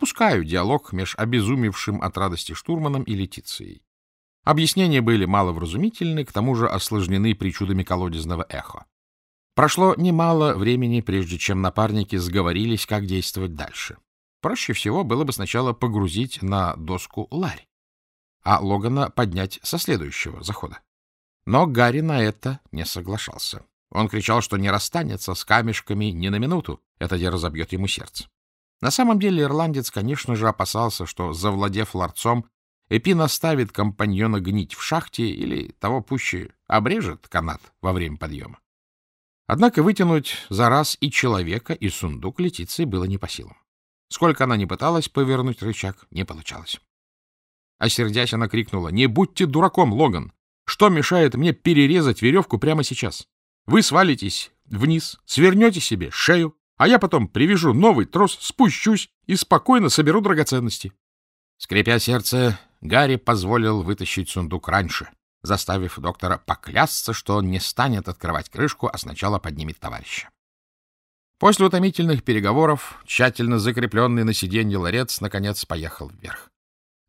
допускаю диалог меж обезумевшим от радости штурманом и Летицией. Объяснения были маловразумительны, к тому же осложнены причудами колодезного эхо. Прошло немало времени, прежде чем напарники сговорились, как действовать дальше. Проще всего было бы сначала погрузить на доску ларь, а Логана поднять со следующего захода. Но Гарри на это не соглашался. Он кричал, что не расстанется с камешками ни на минуту, это где разобьет ему сердце. На самом деле ирландец, конечно же, опасался, что, завладев ларцом, Эпин оставит компаньона гнить в шахте или, того пуще, обрежет канат во время подъема. Однако вытянуть за раз и человека, и сундук Летиции было не по силам. Сколько она ни пыталась повернуть рычаг, не получалось. А сердясь, она крикнула, «Не будьте дураком, Логан! Что мешает мне перерезать веревку прямо сейчас? Вы свалитесь вниз, свернете себе шею, а я потом привяжу новый трос, спущусь и спокойно соберу драгоценности». Скрипя сердце, Гарри позволил вытащить сундук раньше, заставив доктора поклясться, что он не станет открывать крышку, а сначала поднимет товарища. После утомительных переговоров тщательно закрепленный на сиденье ларец наконец поехал вверх.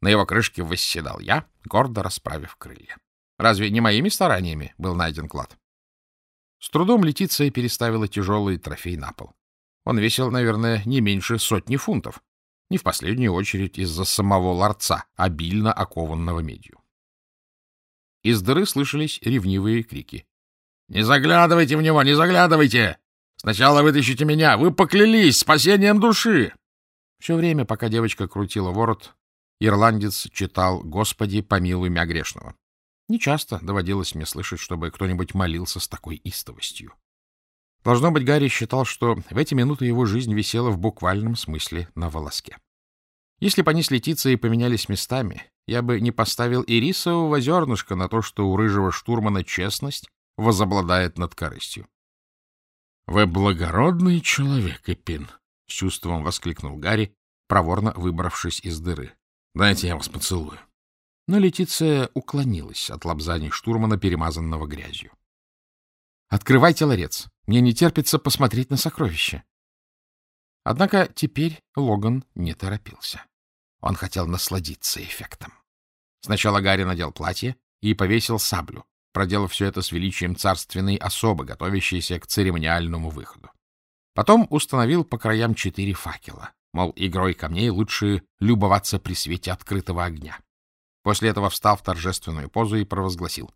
На его крышке восседал я, гордо расправив крылья. Разве не моими стараниями был найден клад? С трудом Летиция переставила тяжелый трофей на пол. Он весил, наверное, не меньше сотни фунтов, не в последнюю очередь из-за самого ларца, обильно окованного медью. Из дыры слышались ревнивые крики. — Не заглядывайте в него, не заглядывайте! Сначала вытащите меня! Вы поклялись спасением души! Все время, пока девочка крутила ворот, ирландец читал «Господи, помилуй меня грешного». Нечасто доводилось мне слышать, чтобы кто-нибудь молился с такой истовостью. Должно быть, Гарри считал, что в эти минуты его жизнь висела в буквальном смысле на волоске. Если бы они с Летицией поменялись местами, я бы не поставил и рисового зернышка на то, что у рыжего штурмана честность возобладает над корыстью. — Вы благородный человек, Эпин! — с чувством воскликнул Гарри, проворно выбравшись из дыры. — Дайте я вас поцелую. Но Летиция уклонилась от лобзаний штурмана, перемазанного грязью. Открывайте ларец. Мне не терпится посмотреть на сокровища. Однако теперь Логан не торопился. Он хотел насладиться эффектом. Сначала Гарри надел платье и повесил саблю, проделав все это с величием царственной особы, готовящейся к церемониальному выходу. Потом установил по краям четыре факела, мол, игрой камней лучше любоваться при свете открытого огня. После этого встал в торжественную позу и провозгласил.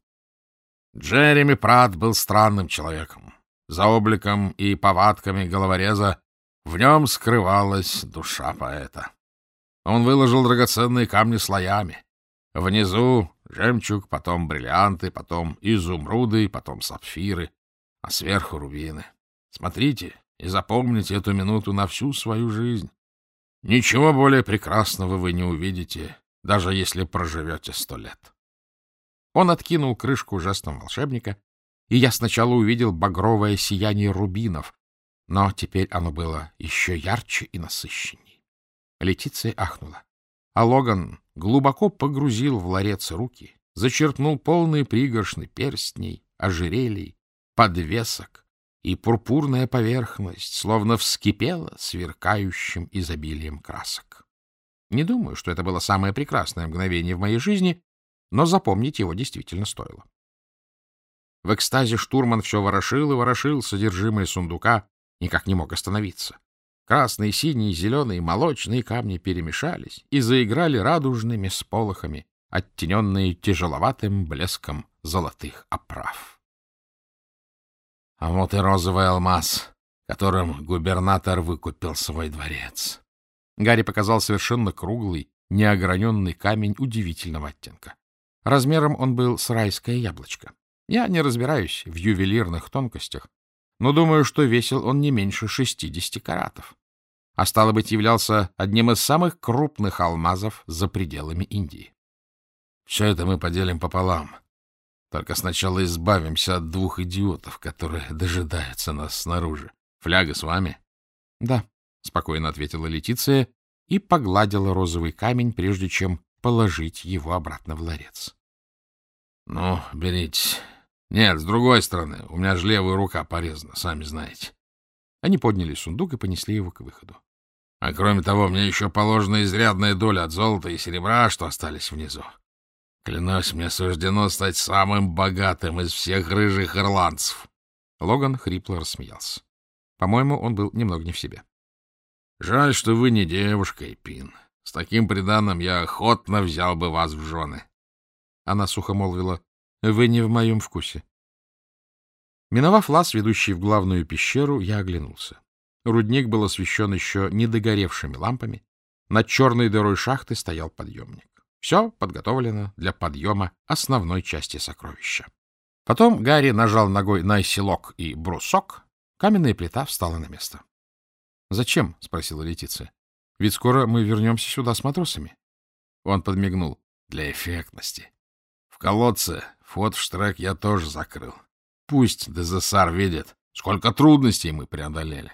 Джереми Прат был странным человеком. За обликом и повадками головореза в нем скрывалась душа поэта. Он выложил драгоценные камни слоями. Внизу жемчуг, потом бриллианты, потом изумруды, потом сапфиры, а сверху рубины. Смотрите и запомните эту минуту на всю свою жизнь. Ничего более прекрасного вы не увидите, даже если проживете сто лет. Он откинул крышку жестом волшебника, и я сначала увидел багровое сияние рубинов, но теперь оно было еще ярче и насыщенней. Летиция ахнула. А Логан глубоко погрузил в ларец руки, зачерпнул полные пригоршны перстней, ожерелий, подвесок, и пурпурная поверхность словно вскипела сверкающим изобилием красок. Не думаю, что это было самое прекрасное мгновение в моей жизни, но запомнить его действительно стоило. В экстазе штурман все ворошил и ворошил содержимое сундука, никак не мог остановиться. Красные, синие, зеленые, молочные камни перемешались и заиграли радужными сполохами, оттененные тяжеловатым блеском золотых оправ. А вот и розовый алмаз, которым губернатор выкупил свой дворец. Гарри показал совершенно круглый, неограненный камень удивительного оттенка. Размером он был с райское яблочко. Я не разбираюсь в ювелирных тонкостях, но думаю, что весил он не меньше 60 каратов, а стало быть, являлся одним из самых крупных алмазов за пределами Индии. Все это мы поделим пополам. Только сначала избавимся от двух идиотов, которые дожидаются нас снаружи. Фляга с вами? — Да, — спокойно ответила Летиция и погладила розовый камень, прежде чем положить его обратно в ларец. — Ну, берите. Нет, с другой стороны. У меня же левая рука порезана, сами знаете. Они подняли сундук и понесли его к выходу. А кроме того, мне еще положена изрядная доля от золота и серебра, что остались внизу. Клянусь, мне суждено стать самым богатым из всех рыжих ирландцев. Логан хрипло рассмеялся. По-моему, он был немного не в себе. — Жаль, что вы не девушка, Эпин. С таким приданым я охотно взял бы вас в жены. Она сухо молвила. — Вы не в моем вкусе. Миновав лаз, ведущий в главную пещеру, я оглянулся. Рудник был освещен еще недогоревшими лампами. Над черной дырой шахты стоял подъемник. Все подготовлено для подъема основной части сокровища. Потом Гарри нажал ногой на селок и брусок. Каменная плита встала на место. — Зачем? — спросила Летиция. — Ведь скоро мы вернемся сюда с матросами. Он подмигнул. — Для эффектности. В колодце вход в штрек я тоже закрыл. Пусть Дезессар видит, сколько трудностей мы преодолели.